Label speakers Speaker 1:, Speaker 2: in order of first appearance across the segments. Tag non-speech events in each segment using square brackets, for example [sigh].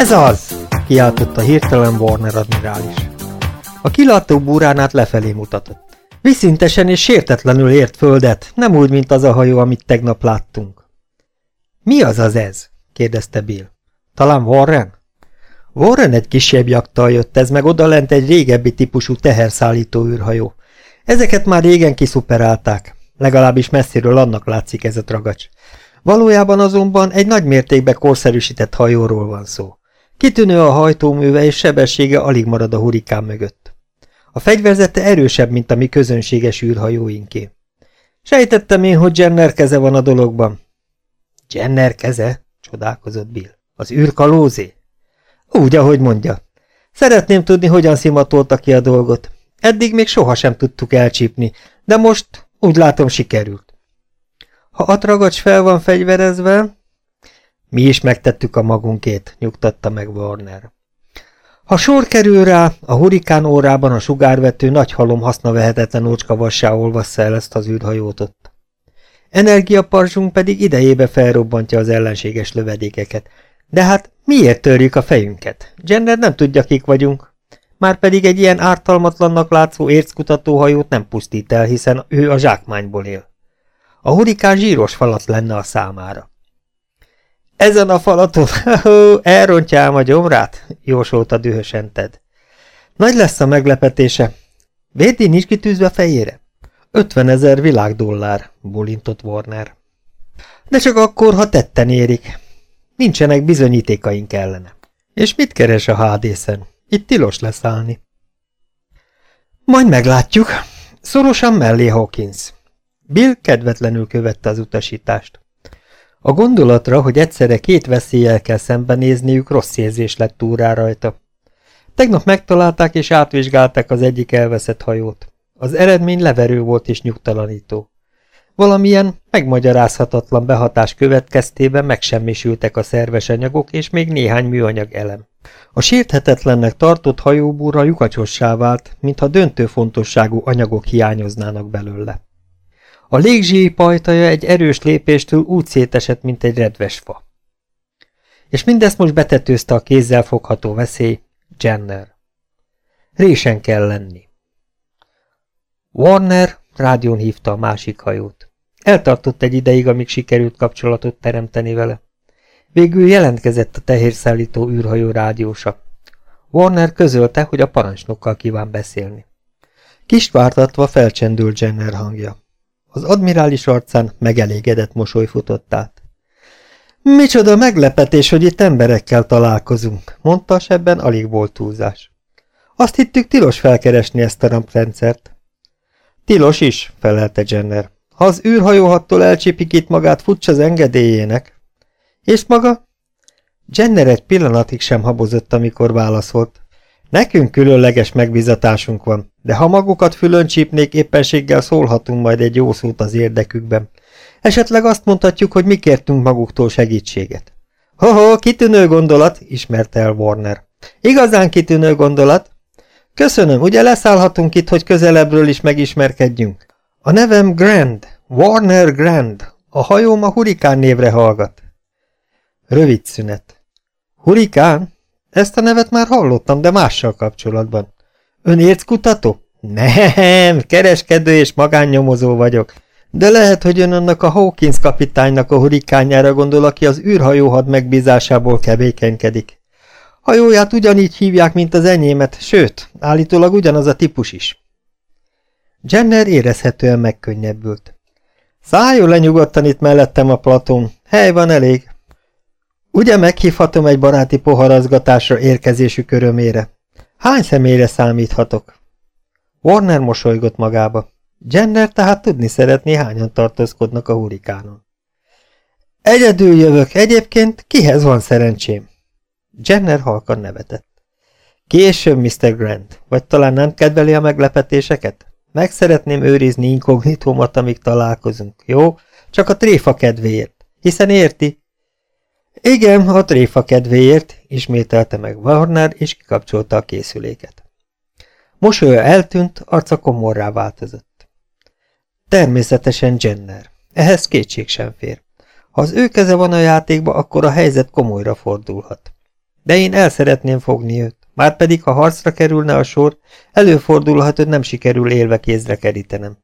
Speaker 1: Ez az! kiáltotta hirtelen Warner admirális. A kilátó búrán át lefelé mutatott. Viszintesen és sértetlenül ért földet, nem úgy, mint az a hajó, amit tegnap láttunk. Mi az az ez? kérdezte Bill. Talán Warren? Warren egy kisebb jaktal jött, ez meg odalent egy régebbi típusú teherszállító űrhajó. Ezeket már régen kiszuperálták, legalábbis messziről annak látszik ez a tragacs. Valójában azonban egy nagy mértékben korszerűsített hajóról van szó. Kitűnő a hajtóműve és sebessége alig marad a hurikán mögött. A fegyverzete erősebb, mint a mi közönséges űrhajóinké. Sejtettem én, hogy Jenner keze van a dologban. Jenner keze? csodálkozott Bill. Az űrkalózé? Úgy, ahogy mondja. Szeretném tudni, hogyan szimatolta ki a dolgot. Eddig még sohasem tudtuk elcsípni, de most úgy látom sikerült. Ha a tragacs fel van fegyverezve... Mi is megtettük a magunkét, nyugtatta meg Warner. Ha sor kerül rá, a hurikán órában a sugárvető nagy halom hasznavehetetlen ócskavassá olvassza el ezt az űrhajót ott. Energiaparzsunk pedig idejébe felrobbantja az ellenséges lövedékeket. De hát miért törjük a fejünket? Jenner nem tudja, kik vagyunk. Márpedig egy ilyen ártalmatlannak látszó érckutatóhajót nem pusztít el, hiszen ő a zsákmányból él. A hurikán zsíros falat lenne a számára. Ezen a falaton, [laughs] elrontja ám a gyomrát, jósolta dühösen Ted. Nagy lesz a meglepetése. Védi nincs kitűzve fejére? Ötven ezer világdollár, bulintott Warner. De csak akkor, ha tetten érik. Nincsenek bizonyítékaink ellene. És mit keres a hádészen? Itt tilos leszállni. Majd meglátjuk. Szorosan mellé Hawkins. Bill kedvetlenül követte az utasítást. A gondolatra, hogy egyszerre két veszélyel kell szembenézniük, rossz érzés lett túrá rajta. Tegnap megtalálták és átvizsgálták az egyik elveszett hajót. Az eredmény leverő volt és nyugtalanító. Valamilyen megmagyarázhatatlan behatás következtében megsemmisültek a szerves anyagok és még néhány műanyag elem. A sérthetetlennek tartott hajóbúra lyukacsossá vált, mintha döntő fontosságú anyagok hiányoznának belőle. A légzsíj pajtaja egy erős lépéstől úgy szétesett, mint egy redves fa. És mindezt most betetőzte a kézzel fogható veszély, Jenner. Résen kell lenni. Warner rádión hívta a másik hajót. Eltartott egy ideig, amíg sikerült kapcsolatot teremteni vele. Végül jelentkezett a tehérszállító űrhajó rádiósa. Warner közölte, hogy a parancsnokkal kíván beszélni. Kis vártatva felcsendült Jenner hangja. Az admirális arcán megelégedett mosoly futott át. Micsoda meglepetés, hogy itt emberekkel találkozunk, mondta, ebben alig volt túlzás. Azt hittük tilos felkeresni ezt a ramprendszert. Tilos is, felelte Jenner. Ha az űrhajóhattól elcsípik itt magát, futs az engedélyének. És maga? Jenner egy pillanatig sem habozott, amikor válaszolt. Nekünk különleges megbizatásunk van, de ha magukat fülön csípnék, éppenséggel szólhatunk majd egy jó szót az érdekükben. Esetleg azt mondhatjuk, hogy mi kértünk maguktól segítséget. Ho-ho, kitűnő gondolat, ismerte el Warner. Igazán kitűnő gondolat. Köszönöm, ugye leszállhatunk itt, hogy közelebbről is megismerkedjünk? A nevem Grand, Warner Grand. A hajóm a Hurikán névre hallgat. Rövid szünet. Hurikán? Ezt a nevet már hallottam, de mással kapcsolatban. Ön érckutató? Nem, kereskedő és magánnyomozó vagyok. De lehet, hogy ön annak a Hawkins kapitánynak a hurikányára gondol, aki az űrhajóhad megbízásából kevékenykedik. Hajóját ugyanígy hívják, mint az enyémet, sőt, állítólag ugyanaz a típus is. Jenner érezhetően megkönnyebbült. Szálljon le nyugodtan itt mellettem a platón, hely van elég. Ugye meghívhatom egy baráti poharazgatásra érkezésük örömére? Hány személyre számíthatok? Warner mosolygott magába. Jenner tehát tudni szeretné, hányan tartózkodnak a hurikánon. Egyedül jövök, egyébként kihez van szerencsém? Jenner halkan nevetett. Később, Mr. Grant, vagy talán nem kedveli a meglepetéseket? Meg szeretném őrizni inkognitómat, amíg találkozunk, jó? Csak a tréfa kedvéért, hiszen érti, igen, a tréfa kedvéért, ismételte meg Warner, és kikapcsolta a készüléket. Mosolya eltűnt, arca komorrá változott. Természetesen Jenner. Ehhez kétség sem fér. Ha az ő keze van a játékba, akkor a helyzet komolyra fordulhat. De én el szeretném fogni őt. Márpedig, ha harcra kerülne a sor, előfordulhat, hogy nem sikerül élve kézre kerítenem.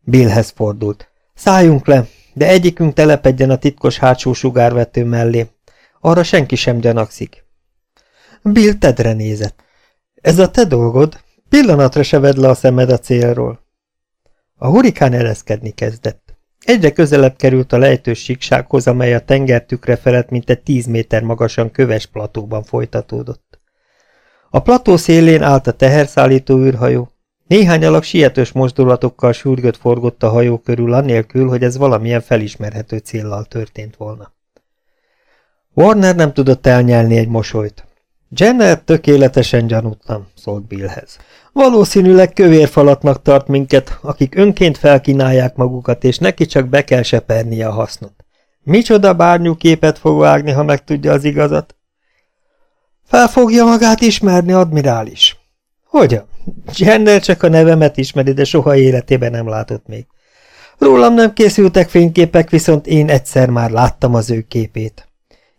Speaker 1: Billhez fordult. Szálljunk le, de egyikünk telepedjen a titkos hátsó sugárvető mellé. Arra senki sem gyanakszik. Bill Tedre nézett. Ez a te dolgod? Pillanatra se vedd le a szemed a célról. A hurikán ereszkedni kezdett. Egyre közelebb került a lejtős síksághoz, amely a tengertükre felett mintegy tíz méter magasan köves platóban folytatódott. A plató szélén állt a teherszállító űrhajó. Néhány alak sietős mozdulatokkal sürgött forgott a hajó körül, annélkül, hogy ez valamilyen felismerhető céllal történt volna. Warner nem tudott elnyelni egy mosolyt. Jenner tökéletesen gyanútlan, szólt Billhez. Valószínűleg kövér falatnak tart minket, akik önként felkínálják magukat, és neki csak be kell sepernie a hasznot. Micsoda bárnyú képet fog vágni, ha megtudja az igazat? Fel fogja magát ismerni, admirális. Hogyan? Jenner csak a nevemet ismeri, de soha életében nem látott még. Rólam nem készültek fényképek, viszont én egyszer már láttam az ő képét.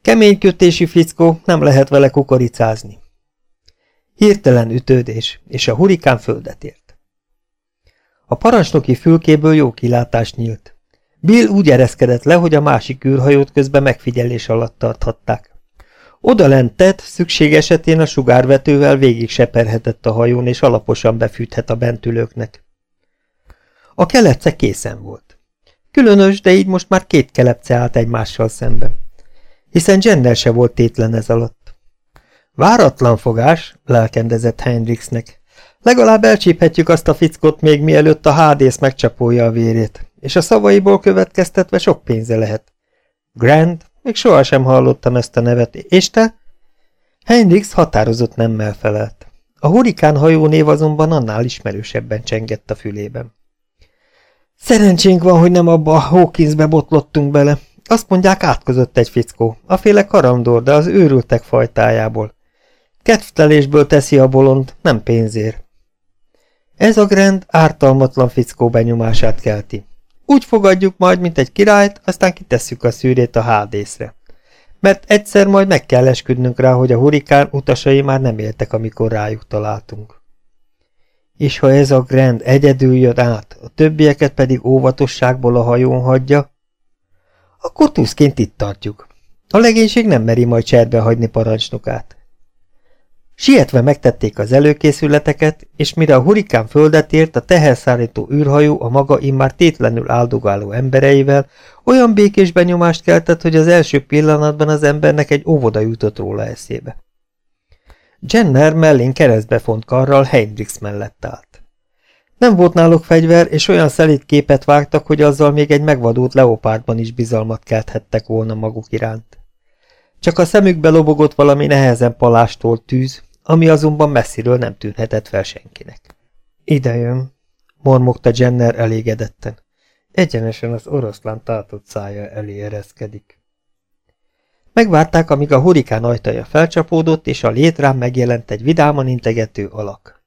Speaker 1: Kemény kötési fickó, nem lehet vele kukoricázni. Hirtelen ütődés, és a hurikán földet ért. A parancsnoki fülkéből jó kilátás nyílt. Bill úgy ereszkedett le, hogy a másik űrhajót közben megfigyelés alatt tarthatták. Oda lentett, szükség esetén a sugárvetővel végig seperhetett a hajón, és alaposan befűthet a bentülőknek. A kelepce készen volt. Különös, de így most már két kelepce állt egymással szemben. Hiszen Jenner se volt tétlen ez alatt. Váratlan fogás, lelkendezett Hendrixnek. Legalább elcsíphetjük azt a fickot még mielőtt a hádész megcsapolja a vérét, és a szavaiból következtetve sok pénze lehet. Grand, még sohasem hallottam ezt a nevet, és te? Hendrix határozott nemmel felelt. A hurikán hajó név azonban annál ismerősebben csengett a fülében. Szerencsénk van, hogy nem abba a Hawkinsbe botlottunk bele. Azt mondják, átkozott egy fickó, a féle karandor, de az őrültek fajtájából. Kedvtelésből teszi a bolond, nem pénzért. Ez a grend ártalmatlan fickó benyomását kelti. Úgy fogadjuk majd, mint egy királyt, aztán kitesszük a szűrét a hádészre. Mert egyszer majd meg kell esküdnünk rá, hogy a hurikán utasai már nem éltek, amikor rájuk találtunk. És ha ez a Grand egyedül jön át, a többieket pedig óvatosságból a hajón hagyja, akkor tuszként itt tartjuk. A legénység nem meri majd cserbe hagyni parancsnokát. Sietve megtették az előkészületeket, és mire a hurikán földet ért, a teherszállító űrhajó a maga immár tétlenül áldogáló embereivel olyan békés benyomást keltett, hogy az első pillanatban az embernek egy óvoda jutott róla eszébe. Jenner mellén keresztbe font karral Hendrix mellett állt. Nem volt náluk fegyver, és olyan szelít képet vágtak, hogy azzal még egy megvadult leopárdban is bizalmat kelthettek volna maguk iránt. Csak a szemükbe lobogott valami nehezen palástól tűz, ami azonban messziről nem tűnhetett fel senkinek. Ide mormogta Jenner elégedetten. Egyenesen az oroszlán tátott szája elé ereszkedik. Megvárták, amíg a hurikán ajtaja felcsapódott, és a létrán megjelent egy vidáman integető alak.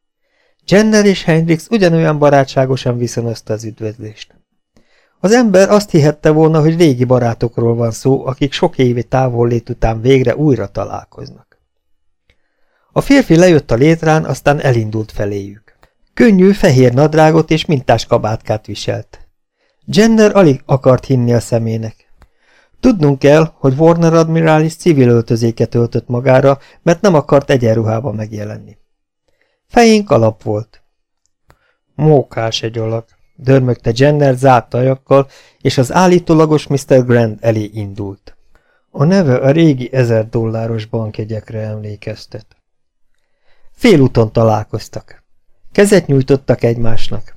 Speaker 1: Jenner és Hendrix ugyanolyan barátságosan viszonozta az üdvözlést. Az ember azt hihette volna, hogy régi barátokról van szó, akik sok évi távollét után végre újra találkoznak. A férfi lejött a létrán, aztán elindult feléjük. Könnyű, fehér nadrágot és mintás kabátkát viselt. Jenner alig akart hinni a szemének. Tudnunk kell, hogy Warner admirális civil öltözéket öltött magára, mert nem akart egyenruhába megjelenni. Fején kalap volt. Mókás egy alak, dörmögte Jenner zárt ajakkal, és az állítólagos Mr. Grant elé indult. A neve a régi ezer dolláros bankjegyekre emlékeztet. Félúton találkoztak. Kezet nyújtottak egymásnak.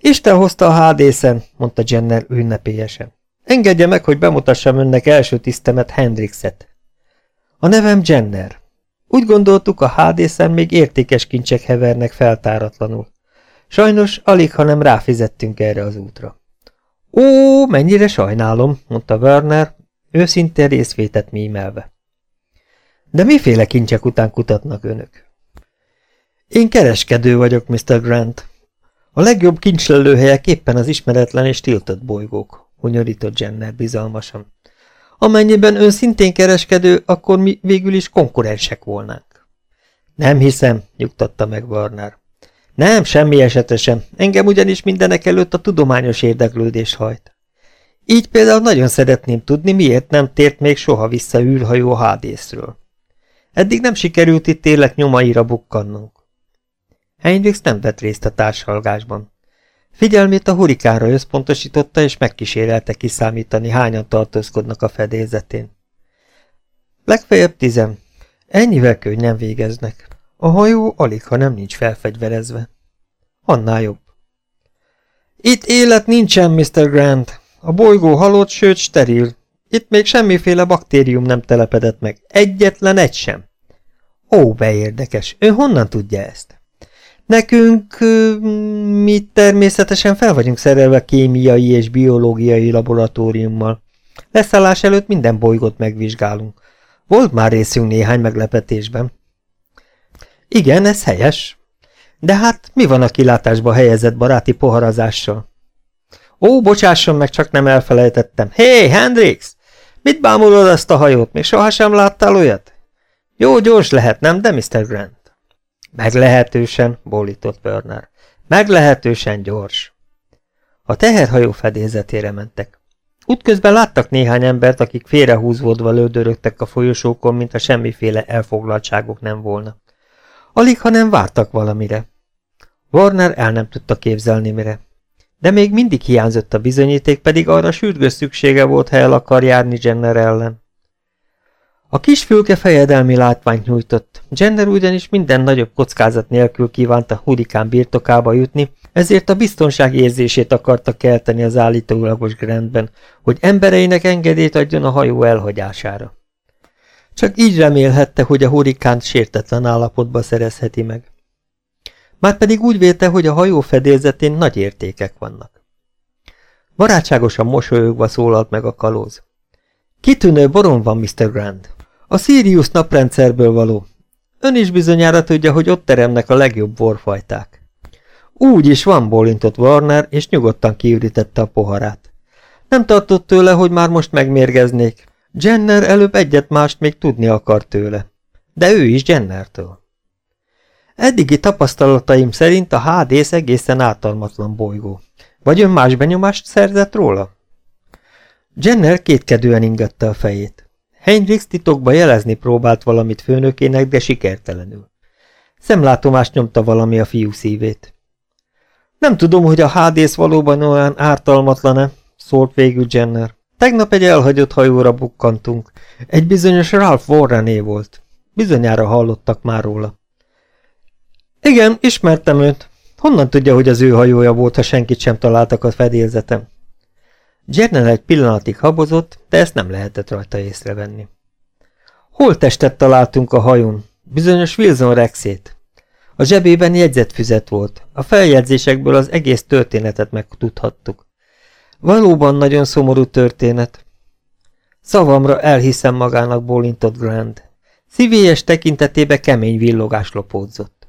Speaker 1: Isten hozta a hádészen, mondta Jenner ünnepélyesen. Engedje meg, hogy bemutassam önnek első tisztemet Hendrixet. A nevem Jenner. Úgy gondoltuk, a hádészen még értékes kincsek hevernek feltáratlanul. Sajnos alig, ha nem ráfizettünk erre az útra. Ó, mennyire sajnálom, mondta Werner, őszintén részvétet mímelve. De miféle kincsek után kutatnak önök? Én kereskedő vagyok, Mr. Grant. A legjobb kincslelőhelyek éppen az ismeretlen és tiltott bolygók, hunyorított Jenner bizalmasan. Amennyiben ön szintén kereskedő, akkor mi végül is konkurensek volnánk. Nem hiszem, nyugtatta meg Warner. Nem, semmi esetre sem. Engem ugyanis mindenek előtt a tudományos érdeklődés hajt. Így például nagyon szeretném tudni, miért nem tért még soha vissza űrhajó a Hádészről. Eddig nem sikerült itt tényleg nyomaira bukkannunk. Heinrichs nem vett részt a társalgásban. Figyelmét a hurikánra összpontosította, és megkísérelte kiszámítani, hányan tartózkodnak a fedélzetén. Legfeljebb tizen. Ennyivel nem végeznek. A hajó alig, ha nem nincs felfegyverezve. Annál jobb. Itt élet nincsen, Mr. Grant. A bolygó halott, sőt steril. Itt még semmiféle baktérium nem telepedett meg. Egyetlen egy sem. Ó, beérdekes. Ő honnan tudja ezt? Nekünk mi természetesen fel vagyunk szerelve kémiai és biológiai laboratóriummal. Leszállás előtt minden bolygót megvizsgálunk. Volt már részünk néhány meglepetésben. Igen, ez helyes. De hát mi van a kilátásba helyezett baráti poharazással? Ó, bocsásson meg, csak nem elfelejtettem. Hé, hey, Hendrix! Mit bámulod ezt a hajót? Még sohasem láttál olyat? Jó, gyors lehet, nem, de Mr. Grant? Meglehetősen, bólított Börner. Meglehetősen gyors. A teherhajó fedélzetére mentek. Útközben láttak néhány embert, akik félrehúzódva lődörögtek a folyosókon, mint a semmiféle elfoglaltságok nem volna. Alig, ha nem vártak valamire. Warner el nem tudta képzelni mire. De még mindig hiányzott a bizonyíték, pedig arra sürgős szüksége volt, ha el akar járni Jenner ellen. A kis fülke fejedelmi látványt nyújtott. Jenner ugyanis minden nagyobb kockázat nélkül kívánta hurikán birtokába jutni, ezért a biztonság érzését akarta kelteni az állítólagos grendben, hogy embereinek engedélyt adjon a hajó elhagyására. Csak így remélhette, hogy a hurikánt sértetlen állapotba szerezheti meg. Márpedig úgy vélte, hogy a hajó fedélzetén nagy értékek vannak. Barátságosan mosolyogva szólalt meg a kalóz. Kitűnő boron van, Mr. Grant. A Sirius naprendszerből való. Ön is bizonyára tudja, hogy ott teremnek a legjobb borfajták. Úgy is van, bólintott Warner, és nyugodtan kiürítette a poharát. Nem tartott tőle, hogy már most megmérgeznék. Jenner előbb egyet mást még tudni akar tőle. De ő is Jennertől. Eddigi tapasztalataim szerint a Hádész egészen ártalmatlan bolygó. Vagy ön más benyomást szerzett róla? Jenner kétkedően ingatta a fejét. Heinrichs titokba jelezni próbált valamit főnökének, de sikertelenül. Szemlátomást nyomta valami a fiú szívét. Nem tudom, hogy a hádész valóban olyan ártalmatlan-e, szólt végül Jenner. Tegnap egy elhagyott hajóra bukkantunk. Egy bizonyos Ralph Warrené volt. Bizonyára hallottak már róla. Igen, ismertem őt. Honnan tudja, hogy az ő hajója volt, ha senkit sem találtak a fedélzetem? Jenner egy pillanatig habozott, de ezt nem lehetett rajta észrevenni. Hol testet találtunk a hajón? Bizonyos Wilson Rexét. A zsebében jegyzetfüzet volt. A feljegyzésekből az egész történetet megtudhattuk. Valóban nagyon szomorú történet. Szavamra elhiszem magának bólintott Grand. Szívélyes tekintetébe kemény villogás lopódzott.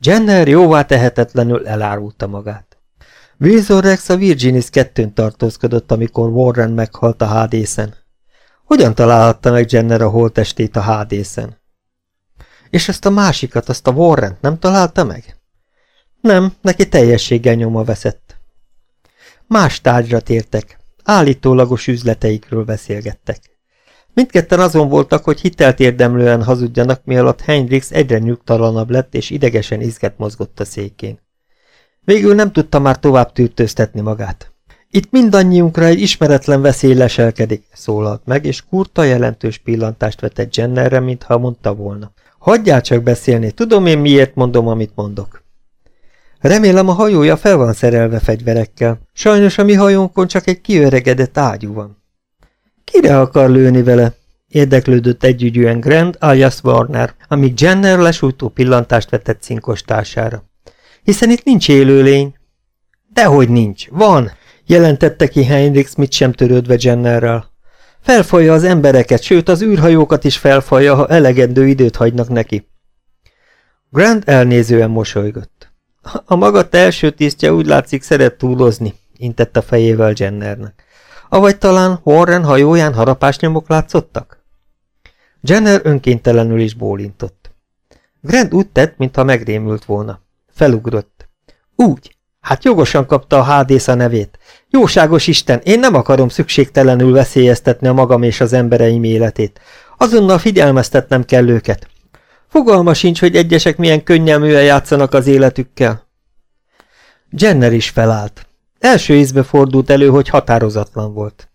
Speaker 1: Jenner jóvá tehetetlenül elárulta magát. Wilson Rex a Virginis kettőn tartózkodott, amikor Warren meghalt a hádészen. Hogyan találhatta meg Jenner a holtestét a hádészen? És ezt a másikat, azt a warren nem találta meg? Nem, neki teljességgel nyoma veszett. Más tárgyra tértek, állítólagos üzleteikről beszélgettek. Mindketten azon voltak, hogy hitelt érdemlően hazudjanak, mielőtt Heinrichs egyre nyugtalanabb lett, és idegesen izget mozgott a székén. Végül nem tudta már tovább tűrtőztetni magát. Itt mindannyiunkra egy ismeretlen veszély leselkedik, szólalt meg, és kurta jelentős pillantást vetett Jennerre, mintha mondta volna. Hagyjál csak beszélni, tudom én miért mondom, amit mondok. Remélem a hajója fel van szerelve fegyverekkel. Sajnos a mi hajónkon csak egy kiöregedett ágyú van. Kire akar lőni vele? Érdeklődött együgyűen Grand alias Warner, amíg Jenner lesújtó pillantást vetett cinkos társára. Hiszen itt nincs élőlény. Dehogy nincs, van, jelentette ki Heinrich mit sem törődve Jennerrel. Felfalja az embereket, sőt az űrhajókat is felfalja, ha elegendő időt hagynak neki. Grant elnézően mosolygott. A maga első tisztje úgy látszik szeret túlozni, intett a fejével Jennernek. Avagy talán Warren hajóján harapásnyomok látszottak? Jenner önkéntelenül is bólintott. Grant úgy tett, mintha megrémült volna. Felugrott. Úgy. Hát jogosan kapta a Hádész a nevét. Jóságos Isten, én nem akarom szükségtelenül veszélyeztetni a magam és az embereim életét. Azonnal figyelmeztetnem kell őket. Fogalma sincs, hogy egyesek milyen könnyelműen játszanak az életükkel. Jenner is felállt. Első ízbe fordult elő, hogy határozatlan volt.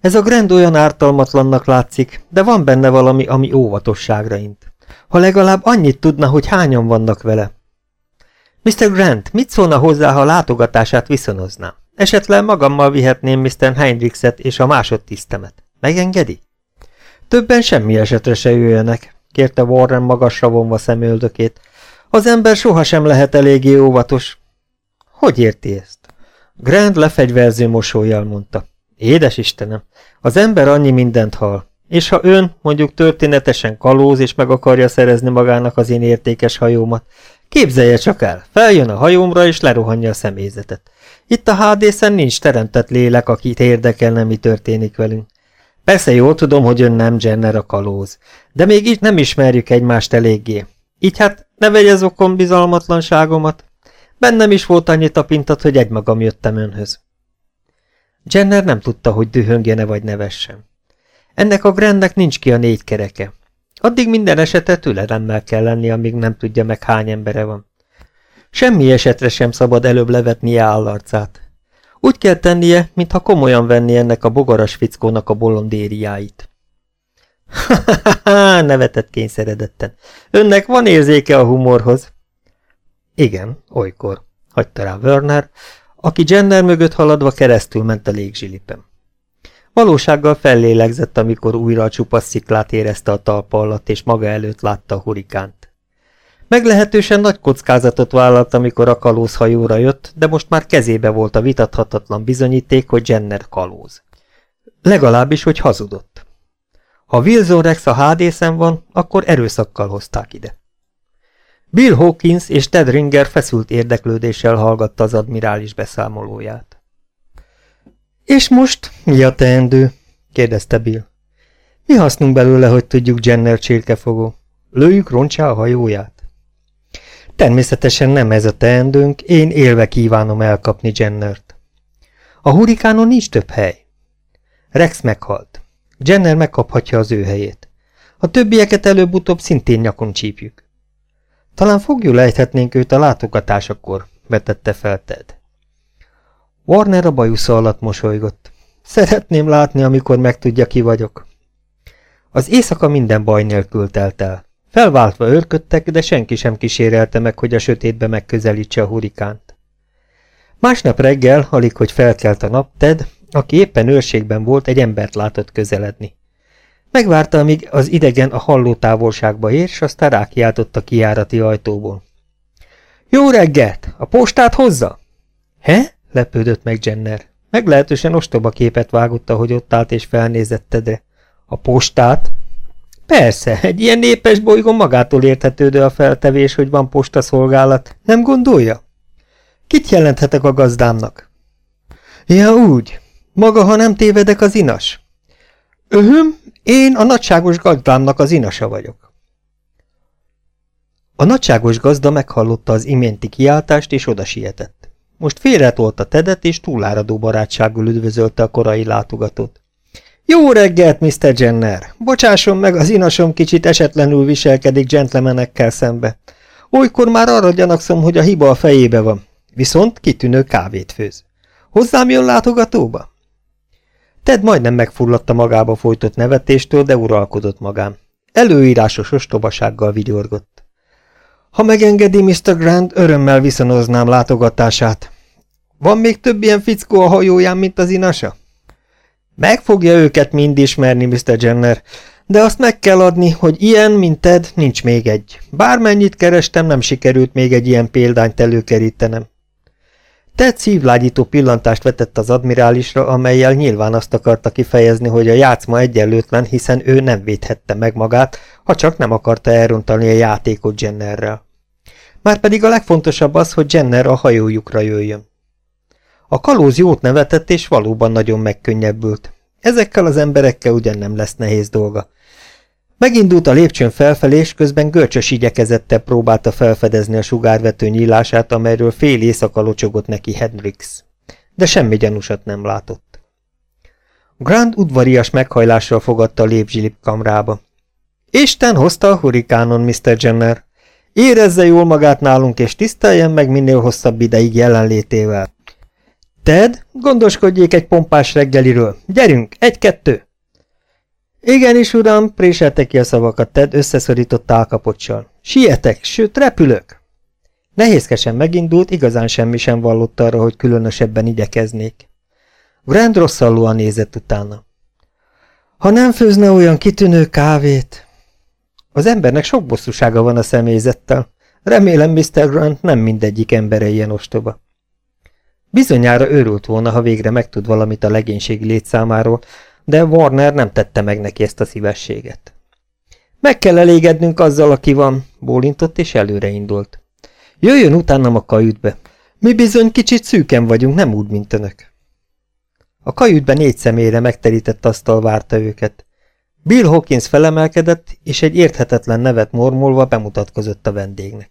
Speaker 1: Ez a Grand olyan ártalmatlannak látszik, de van benne valami, ami óvatosságra int. Ha legalább annyit tudna, hogy hányan vannak vele. Mr. Grant, mit szólna hozzá, ha látogatását viszonozná? Esetleg magammal vihetném Mr. Heinrichset és a másodtisztemet. Megengedi? Többen semmi esetre se jöjjenek, kérte Warren magasra vonva szemöldökét. Az ember sohasem lehet eléggé óvatos. Hogy érti ezt? Grant lefegyverző mosolyjal mondta. Édes Istenem, az ember annyi mindent hal. És ha ön, mondjuk történetesen kalóz és meg akarja szerezni magának az én értékes hajómat, képzelje csak el, feljön a hajómra és lerohanja a személyzetet. Itt a hádészen nincs teremtett lélek, akit érdekelne, mi történik velünk. Persze jól tudom, hogy ön nem Jenner a kalóz, de még így nem ismerjük egymást eléggé. Így hát ne vegye okon bizalmatlanságomat. Bennem is volt annyi tapintat, hogy egymagam jöttem önhöz. Jenner nem tudta, hogy dühöngjene vagy nevessen. Ennek a Grandnek nincs ki a négy kereke. Addig minden esetre türelemmel kell lenni, amíg nem tudja meg hány embere van. Semmi esetre sem szabad előbb levetnie állarcát. Úgy kell tennie, mintha komolyan venni ennek a bogaras fickónak a bolondériáit. Ha-ha-ha, [laughs] nevetett kényszeredetten. Önnek van érzéke a humorhoz. Igen, olykor, hagyta rá Werner, aki Jenner mögött haladva keresztül ment a légzsilipem. Valósággal fellélegzett, amikor újra a csupasz sziklát érezte a talpa alatt, és maga előtt látta a hurikánt. Meglehetősen nagy kockázatot vállalt, amikor a kalóz hajóra jött, de most már kezébe volt a vitathatatlan bizonyíték, hogy Jenner kalóz. Legalábbis, hogy hazudott. Ha Wilson Rex a hádészen van, akkor erőszakkal hozták ide. Bill Hawkins és Ted Ringer feszült érdeklődéssel hallgatta az admirális beszámolóját. És most mi a teendő? kérdezte Bill. Mi hasznunk belőle, hogy tudjuk Jenner csirkefogó? Lőjük roncsá a hajóját? Természetesen nem ez a teendőnk, én élve kívánom elkapni Jennert. A hurikánon nincs több hely. Rex meghalt. Jenner megkaphatja az ő helyét. A többieket előbb-utóbb szintén nyakon csípjük. Talán fogjul ejthetnénk őt a látogatásakor, vetette fel Ted. Warner a bajusza alatt mosolygott. Szeretném látni, amikor megtudja, ki vagyok. Az éjszaka minden baj nélkül telt el. Felváltva őrködtek, de senki sem kísérelte meg, hogy a sötétbe megközelítse a hurikánt. Másnap reggel, alig hogy felkelt a nap, Ted, aki éppen őrségben volt, egy embert látott közeledni. Megvárta, amíg az idegen a halló távolságba ér, s aztán rákiáltott a kijárati ajtóból. Jó reggelt! A postát hozza? He? Lepődött meg Jenner. Meglehetősen ostoba képet vágott, hogy ott állt és felnézett Tedre. A postát? Persze, egy ilyen népes bolygón magától érthetődő a feltevés, hogy van postaszolgálat. Nem gondolja? Kit jelenthetek a gazdámnak? Ja, úgy. Maga, ha nem tévedek, az inas? Öhöm, én a nagyságos gazdámnak az inasa vagyok. A nagyságos gazda meghallotta az iménti kiáltást, és oda sietett. Most félretolta Tedet, és túláradó barátsággal üdvözölte a korai látogatót. Jó reggelt, Mr. Jenner! Bocsásson meg, az inasom kicsit esetlenül viselkedik gentlemanekkel szembe. Olykor már arra gyanakszom, hogy a hiba a fejébe van. Viszont kitűnő kávét főz. Hozzám jön látogatóba? Ted majdnem megfulladta magába folytott nevetéstől, de uralkodott magán. Előírásos ostobasággal vigyorgott. Ha megengedi, Mr. Grant, örömmel viszonoznám látogatását. Van még több ilyen fickó a hajóján, mint az inasa? Meg fogja őket mind ismerni, Mr. Jenner, de azt meg kell adni, hogy ilyen, mint Ted, nincs még egy. Bármennyit kerestem, nem sikerült még egy ilyen példányt előkerítenem. Ted szívlágyító pillantást vetett az admirálisra, amelyel nyilván azt akarta kifejezni, hogy a játszma egyenlőtlen, hiszen ő nem védhette meg magát, ha csak nem akarta elrontani a játékot Jennerrel. Márpedig a legfontosabb az, hogy Jenner a hajójukra jöjjön. A kalóz jót nevetett, és valóban nagyon megkönnyebbült. Ezekkel az emberekkel ugyan nem lesz nehéz dolga. Megindult a lépcsőn felfelé, és közben görcsös igyekezettel próbálta felfedezni a sugárvető nyílását, amelyről fél éjszaka locsogott neki Hendrix. De semmi gyanúsat nem látott. Grand udvarias meghajlással fogadta a lépzsilip kamrába. Isten hozta a hurikánon, Mr. Jenner. Érezze jól magát nálunk, és tiszteljen meg minél hosszabb ideig jelenlétével. Ted, gondoskodjék egy pompás reggeliről. Gyerünk, egy-kettő! Igenis, uram, préselte ki a szavakat Ted összeszorított álkapocsal. Sietek, sőt, repülök! Nehézkesen megindult, igazán semmi sem vallott arra, hogy különösebben igyekeznék. Grand rosszallóan nézett utána. Ha nem főzne olyan kitűnő kávét... Az embernek sok bosszúsága van a személyzettel. Remélem, Mr. Grant nem mindegyik embere ilyen ostoba. Bizonyára őrült volna, ha végre megtud valamit a legénységi létszámáról, de Warner nem tette meg neki ezt a szívességet. Meg kell elégednünk azzal, aki van, bólintott és előre indult. Jöjjön utánam a kajütbe. Mi bizony kicsit szűken vagyunk, nem úgy, mint önök. A kajütben négy személyre megterített asztal várta őket. Bill Hawkins felemelkedett, és egy érthetetlen nevet mormolva bemutatkozott a vendégnek.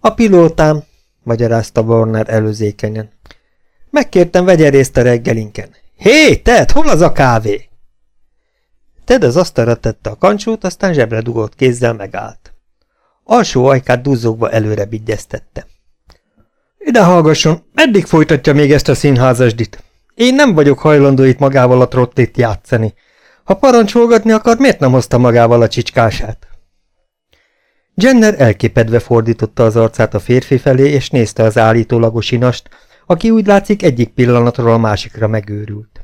Speaker 1: A pilótám, magyarázta Warner előzékenyen. Megkértem, vegye részt a reggelinken. Hé, Ted, hol az a kávé? Ted az asztalra tette a kancsót, aztán zsebre dugott kézzel megállt. Alsó ajkát duzzogva előre bigyeztette. Ide hallgasson, meddig folytatja még ezt a színházasdit? Én nem vagyok hajlandó itt magával a trottit játszani. Ha parancsolgatni akar, miért nem hozta magával a csicskását? Jenner elképedve fordította az arcát a férfi felé, és nézte az állítólagos inast, aki úgy látszik egyik pillanatról a másikra megőrült.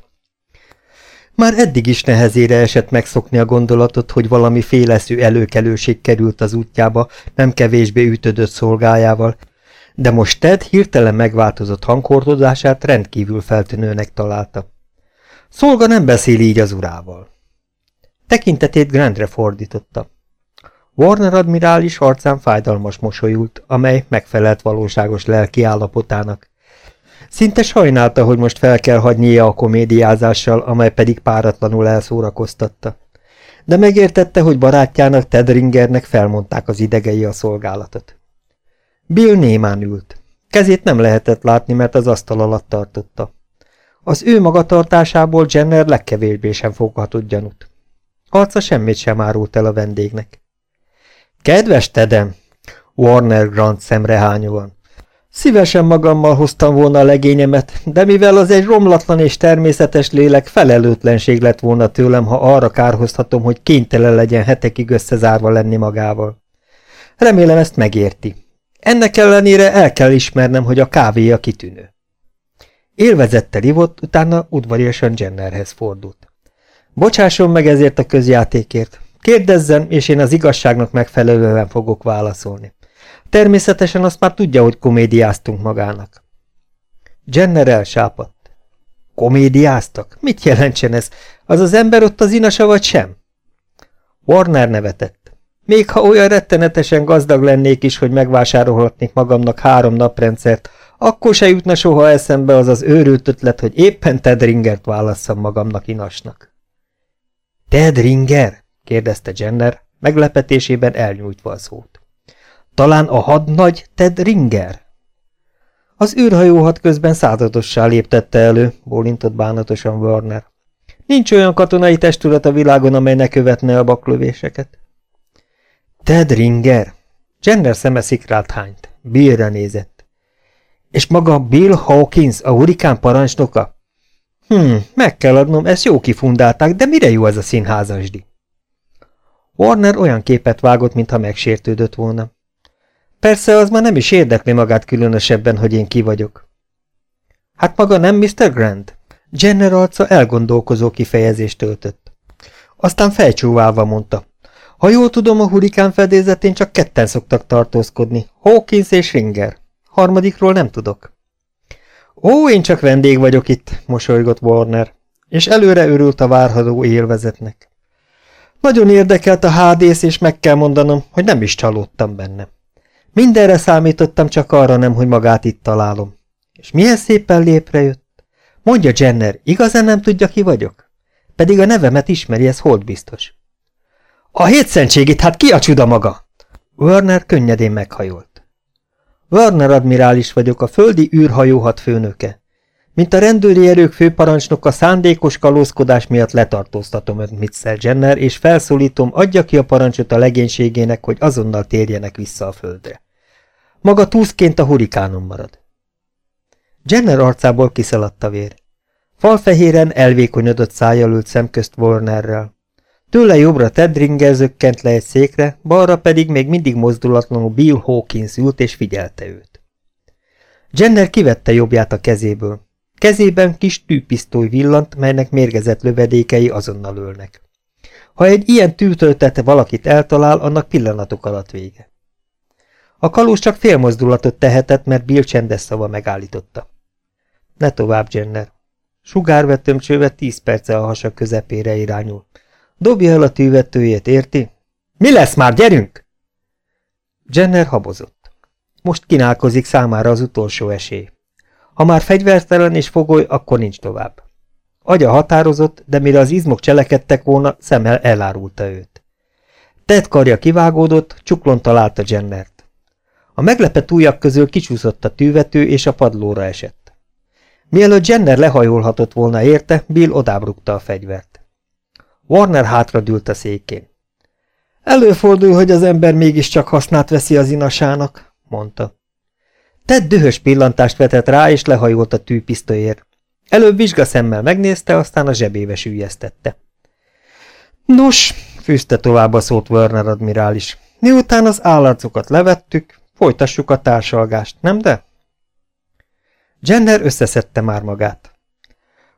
Speaker 1: Már eddig is nehezére esett megszokni a gondolatot, hogy valami féleszű előkelőség került az útjába, nem kevésbé ütődött szolgájával, de most Ted hirtelen megváltozott hangkordozását rendkívül feltűnőnek találta. Szolga nem beszél így az urával. Tekintetét Grandre fordította. Warner admirális arcán fájdalmas mosolyult, amely megfelelt valóságos lelki állapotának. Szinte sajnálta, hogy most fel kell hagynia a komédiázással, amely pedig páratlanul elszórakoztatta. De megértette, hogy barátjának Ted Ringernek felmondták az idegei a szolgálatot. Bill némán ült. Kezét nem lehetett látni, mert az asztal alatt tartotta. Az ő magatartásából Jenner legkevésbé sem foghatott gyanút. Arca semmit sem árult el a vendégnek. Kedves Tedem! Warner Grant szemrehányóan. Szívesen magammal hoztam volna a legényemet, de mivel az egy romlatlan és természetes lélek, felelőtlenség lett volna tőlem, ha arra kárhozhatom, hogy kénytelen legyen hetekig összezárva lenni magával. Remélem ezt megérti. Ennek ellenére el kell ismernem, hogy a kávéja kitűnő. Élvezettel ivott, utána udvariasan Jennerhez fordult. Bocsásson meg ezért a közjátékért. Kérdezzen, és én az igazságnak megfelelően fogok válaszolni. Természetesen azt már tudja, hogy komédiáztunk magának. Jenner elsápadt. Komédiáztak? Mit jelentsen ez? Az az ember ott az inasa vagy sem? Warner nevetett. Még ha olyan rettenetesen gazdag lennék is, hogy megvásárolhatnék magamnak három naprendszert, akkor se jutna soha eszembe az az őrült ötlet, hogy éppen Ted Ringert válasszam magamnak inasnak. Ted Ringer? kérdezte Jenner, meglepetésében elnyújtva a szót. Talán a hadnagy Ted Ringer? Az űrhajóhat közben századossá léptette elő, bólintott bánatosan Warner. Nincs olyan katonai testület a világon, amely ne követne a baklövéseket. Ted Ringer? Jenner szeme szikrált hányt. Billre nézett. És maga Bill Hawkins, a hurikán parancsnoka? Hm, meg kell adnom, ezt jó kifundálták, de mire jó ez a színházasdi? Warner olyan képet vágott, mintha megsértődött volna. Persze az már nem is érdekli magát különösebben, hogy én ki vagyok. Hát maga nem Mr. Grant? Jenner arca elgondolkozó kifejezést töltött. Aztán felcsúválva mondta. Ha jól tudom, a hurikán fedélzetén csak ketten szoktak tartózkodni, Hawkins és Ringer. Harmadikról nem tudok. Ó, én csak vendég vagyok itt, mosolygott Warner, és előre örült a várható élvezetnek. Nagyon érdekelt a hádész, és meg kell mondanom, hogy nem is csalódtam benne. Mindenre számítottam, csak arra nem, hogy magát itt találom. És milyen szépen lépre jött. Mondja Jenner, igazán nem tudja, ki vagyok? Pedig a nevemet ismeri, ez hold biztos. A hétszentségét, hát ki a csuda maga? Werner könnyedén meghajolt. Werner admirális vagyok, a földi űrhajóhat főnöke. Mint a rendőri erők főparancsnoka szándékos kalózkodás miatt letartóztatom önt, Mitzel Jenner, és felszólítom, adja ki a parancsot a legénységének, hogy azonnal térjenek vissza a földre. Maga túszként a hurikánon marad. Jenner arcából kiszaladt a vér. Falfehéren elvékonyodott szájjal ült szemközt Warnerrel. Tőle jobbra Ted Ringer zökkent le egy székre, balra pedig még mindig mozdulatlanul Bill Hawkins ült és figyelte őt. Jenner kivette jobbját a kezéből. Kezében kis tűpisztoly villant, melynek mérgezett lövedékei azonnal ölnek. Ha egy ilyen tűtöltete valakit eltalál, annak pillanatok alatt vége. A kalóz csak félmozdulatot tehetett, mert Bill csendes szava megállította. Ne tovább, Jenner. Sugárvetőmcsőve tíz perce a hasa közepére irányul. Dobja el a tűvetőjét, érti? Mi lesz már, gyerünk! Jenner habozott. Most kínálkozik számára az utolsó esély. Ha már fegyvertelen és fogoly, akkor nincs tovább. Agya határozott, de mire az izmok cselekedtek volna, szemmel elárulta őt. Ted karja kivágódott, csuklon találta Jennert. A meglepett ujjak közül kicsúszott a tűvető, és a padlóra esett. Mielőtt Jenner lehajolhatott volna érte, Bill odábrukta a fegyvert. Warner hátradült a székén. Előfordul, hogy az ember mégiscsak hasznát veszi az inasának, mondta. Ted dühös pillantást vetett rá, és lehajolt a tűpisztolyért. Előbb vizsgaszemmel megnézte, aztán a zsebébe sűjesztette. Nos, fűzte tovább a szót Werner admirális, miután az állarcokat levettük, folytassuk a társalgást, nem de? Jenner összeszedte már magát.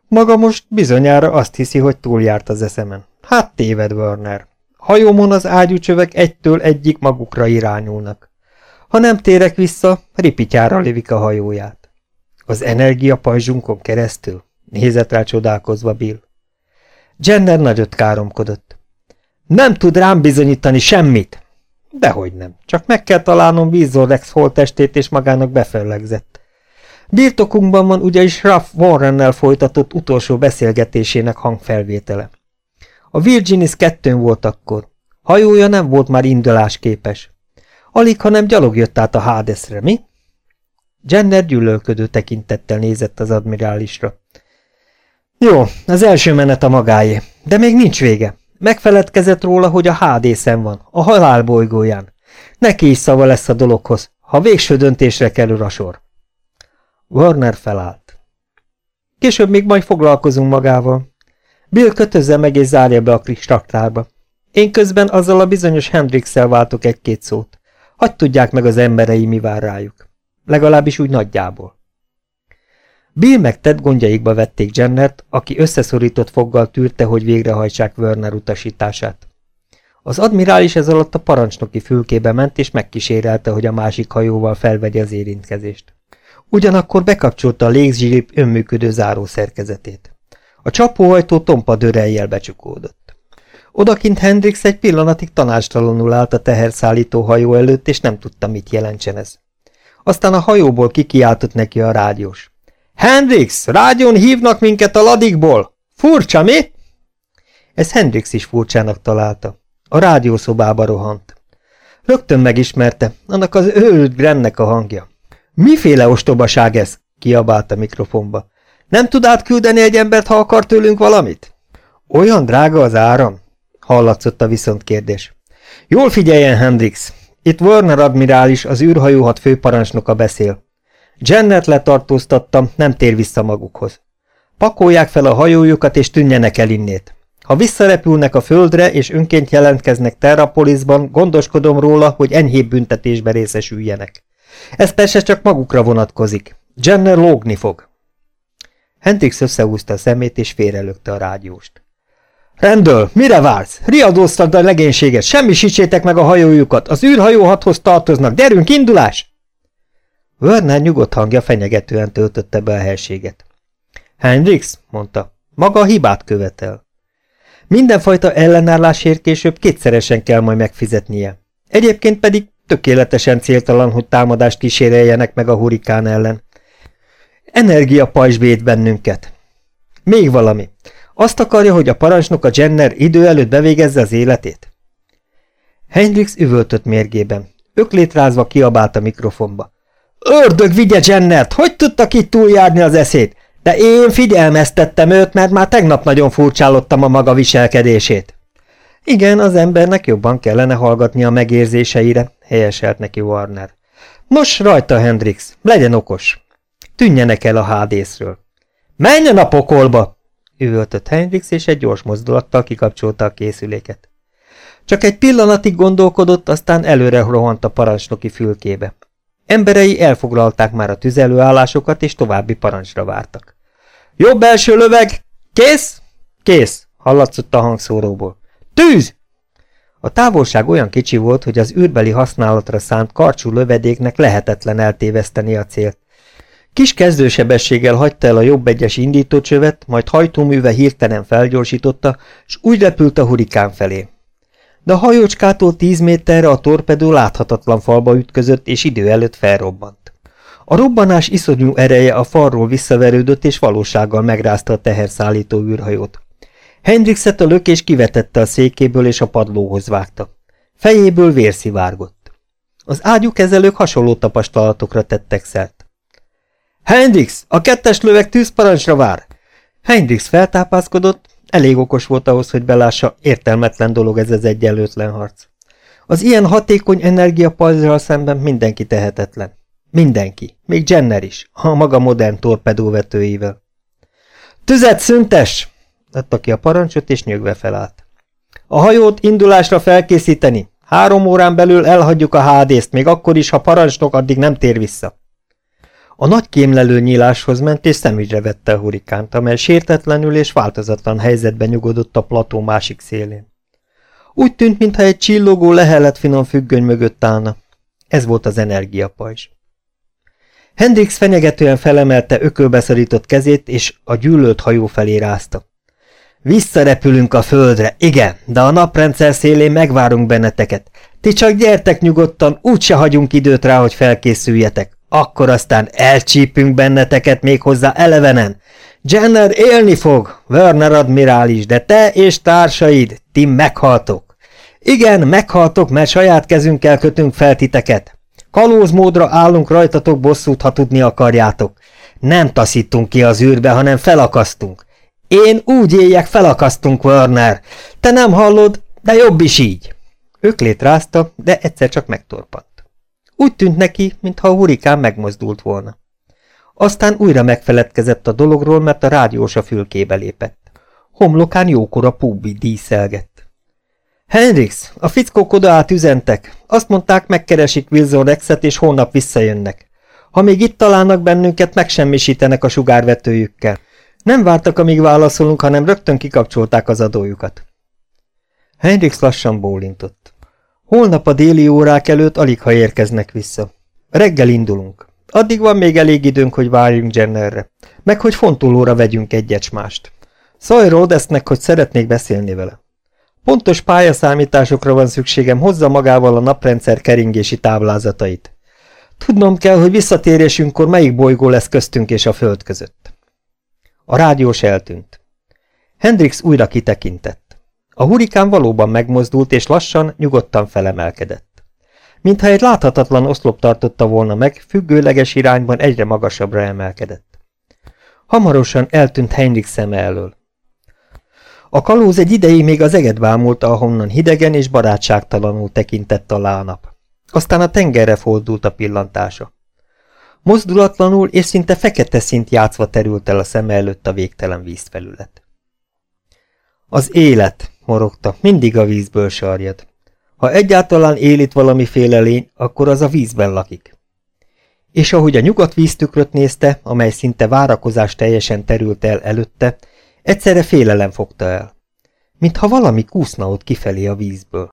Speaker 1: Maga most bizonyára azt hiszi, hogy túljárt az eszemen. Hát téved, Werner. Hajómon az ágyúcsövek egytől egyik magukra irányulnak. Ha nem térek vissza, ripityára lévik a hajóját. Az energia pajzsunkon keresztül? Nézett rá csodálkozva Bill. Jenner nagyot káromkodott. Nem tud rám bizonyítani semmit. Dehogy nem, csak meg kell találnom Vízorlex holtestét és magának befellegzett. Birtokunkban van ugyanis Ruff Warrennel folytatott utolsó beszélgetésének hangfelvétele. A Virginis kettőn volt akkor. Hajója nem volt már indulásképes. Alig, hanem gyalog jött át a Hadesre, mi? Jenner gyűlölködő tekintettel nézett az admirálisra. Jó, az első menet a magáé, de még nincs vége. Megfeledkezett róla, hogy a Hádészen van, a halálbolygóján. Neki is szava lesz a dologhoz, ha végső döntésre kerül a sor. Warner felállt. Később még majd foglalkozunk magával. Bill kötözze meg és zárja be a kristaktárba. Én közben azzal a bizonyos Hendrixel váltok egy-két szót. Hagy tudják meg az emberei, mi vár rájuk. Legalábbis úgy nagyjából. Bill meg Ted gondjaikba vették Jennert, aki összeszorított foggal tűrte, hogy végrehajtsák Werner utasítását. Az admirális ez alatt a parancsnoki fülkébe ment, és megkísérelte, hogy a másik hajóval felvegye az érintkezést. Ugyanakkor bekapcsolta a légzsilip önműködő zárószerkezetét. A csapóhajtó tompa dörejjel becsukódott. Odakint Hendrix egy pillanatig tanástalanul állt a teherszállító hajó előtt, és nem tudta, mit jelentsen ez. Aztán a hajóból kikiáltott neki a rádiós. Hendrix, rádión hívnak minket a ladikból! Furcsa, mi? Ez Hendrix is furcsának találta. A rádiószobába rohant. Rögtön megismerte, annak az őrült Grennek a hangja. Miféle ostobaság ez? kiabált a mikrofonba. Nem tud átküldeni egy embert, ha akar tőlünk valamit? Olyan drága az áram? Hallatszott a viszont kérdés. Jól figyeljen, Hendrix! Itt Warner admirális, az űrhajóhat főparancsnoka beszél. Jennet letartóztattam, nem tér vissza magukhoz. Pakolják fel a hajójukat és tűnjenek el innét. Ha visszarepülnek a földre és önként jelentkeznek Terrapolisban, gondoskodom róla, hogy enyhébb büntetésbe részesüljenek. Ez persze csak magukra vonatkozik. Jenner lógni fog. Hendrix összehúzta a szemét és félrelökte a rádióst. Rendől, mire vársz? Riadóztad a legénységet, semmisítsétek meg a hajójukat, az űrhajóhathoz tartoznak, derünk, indulás! Werner nyugodt hangja fenyegetően töltötte be a helységet. Hendrix, mondta, maga a hibát követel. Mindenfajta ellenállásért később kétszeresen kell majd megfizetnie. Egyébként pedig tökéletesen céltalan, hogy támadást kíséreljenek meg a hurikán ellen. Energiapajzs véd bennünket. Még valami. Azt akarja, hogy a parancsnok a Jenner idő előtt bevégezze az életét? Hendrix üvöltött mérgében. Öklétrázva kiabált a mikrofonba. Ördög vigye Jennert! Hogy tudtak itt túljárni az eszét? De én figyelmeztettem őt, mert már tegnap nagyon furcsálottam a maga viselkedését. Igen, az embernek jobban kellene hallgatni a megérzéseire, helyeselt neki Warner. Most rajta, Hendrix, legyen okos. Tűnjenek el a hádészről. Menjen a pokolba! üvöltött Hendrix, és egy gyors mozdulattal kikapcsolta a készüléket. Csak egy pillanatig gondolkodott, aztán előre rohant a parancsnoki fülkébe. Emberei elfoglalták már a tüzelőállásokat, és további parancsra vártak. Jobb első löveg! Kész? Kész! hallatszott a hangszóróból. Tűz! A távolság olyan kicsi volt, hogy az űrbeli használatra szánt karcsú lövedéknek lehetetlen eltéveszteni a célt. Kis kezdősebességgel hagyta el a jobb egyes indítócsövet, majd hajtóműve hirtelen felgyorsította, és úgy repült a hurikán felé. De a hajócskától tíz méterre a torpedó láthatatlan falba ütközött, és idő előtt felrobbant. A robbanás iszonyú ereje a falról visszaverődött, és valósággal megrázta a teherszállító űrhajót. Hendrixet a lökés kivetette a székéből, és a padlóhoz vágta. Fejéből vérszivárgott. Az ágyúkezelők hasonló tapasztalatokra tettek szert. Hendrix, a kettes löveg tűzparancsra vár! Hendrix feltápászkodott, elég okos volt ahhoz, hogy belássa, értelmetlen dolog ez az egyenlőtlen harc. Az ilyen hatékony energiapajzsal szemben mindenki tehetetlen. Mindenki, még Jenner is, a maga modern torpedóvetőivel. Tüzet szüntes! Adta ki a parancsot, és nyögve felállt. A hajót indulásra felkészíteni. Három órán belül elhagyjuk a hádészt, még akkor is, ha parancsnok addig nem tér vissza. A nagy kémlelő nyíláshoz ment, és szemügyre vette a hurikánt, amely sértetlenül és változatlan helyzetben nyugodott a plató másik szélén. Úgy tűnt, mintha egy csillogó, lehelet finom függöny mögött állna. Ez volt az energiapajzs. Hendrix fenyegetően felemelte ökölbeszorított kezét, és a gyűlölt hajó felé rázta. Visszarepülünk a földre, igen, de a naprendszer szélén megvárunk benneteket. Ti csak gyertek nyugodtan, úgyse hagyunk időt rá, hogy felkészüljetek. Akkor aztán elcsípünk benneteket még hozzá elevenen. Jenner élni fog, Werner admirális, de te és társaid, ti meghaltok. Igen, meghaltok, mert saját kezünkkel kötünk fel titeket. Kalózmódra állunk rajtatok bosszút, ha tudni akarjátok. Nem taszítunk ki az űrbe, hanem felakasztunk. Én úgy éljek, felakasztunk, Werner. Te nem hallod, de jobb is így. Öklét rázta, de egyszer csak megtorpant. Úgy tűnt neki, mintha a hurikán megmozdult volna. Aztán újra megfeledkezett a dologról, mert a rádiós a fülkébe lépett. Homlokán jókora púbi díszelgett. Henrix, a fickók oda át üzentek. Azt mondták, megkeresik Wilson Rexet, és holnap visszajönnek. Ha még itt találnak bennünket, megsemmisítenek a sugárvetőjükkel. Nem vártak, amíg válaszolunk, hanem rögtön kikapcsolták az adójukat. Hendrix lassan bólintott. Holnap a déli órák előtt alig ha érkeznek vissza. Reggel indulunk. Addig van még elég időnk, hogy várjunk Jennerre, meg hogy fontolóra vegyünk egyet mást. Szaj Rodesznek, hogy szeretnék beszélni vele. Pontos pályaszámításokra van szükségem, hozza magával a naprendszer keringési táblázatait. Tudnom kell, hogy visszatérésünkkor melyik bolygó lesz köztünk és a Föld között. A rádiós eltűnt. Hendrix újra kitekintett. A hurikán valóban megmozdult, és lassan, nyugodtan felemelkedett. Mintha egy láthatatlan oszlop tartotta volna meg, függőleges irányban egyre magasabbra emelkedett. Hamarosan eltűnt Heinrich szeme elől. A kalóz egy ideig még az eget bámulta, ahonnan hidegen és barátságtalanul tekintett a lánap. Aztán a tengerre fordult a pillantása. Mozdulatlanul és szinte fekete szint játszva terült el a szeme előtt a végtelen vízfelület. Az élet, morogta, mindig a vízből sarjad. Ha egyáltalán él itt valamiféle lény, akkor az a vízben lakik. És ahogy a nyugat víztükröt nézte, amely szinte várakozás teljesen terült el előtte, egyszerre félelem fogta el. Mintha valami kúszna ott kifelé a vízből.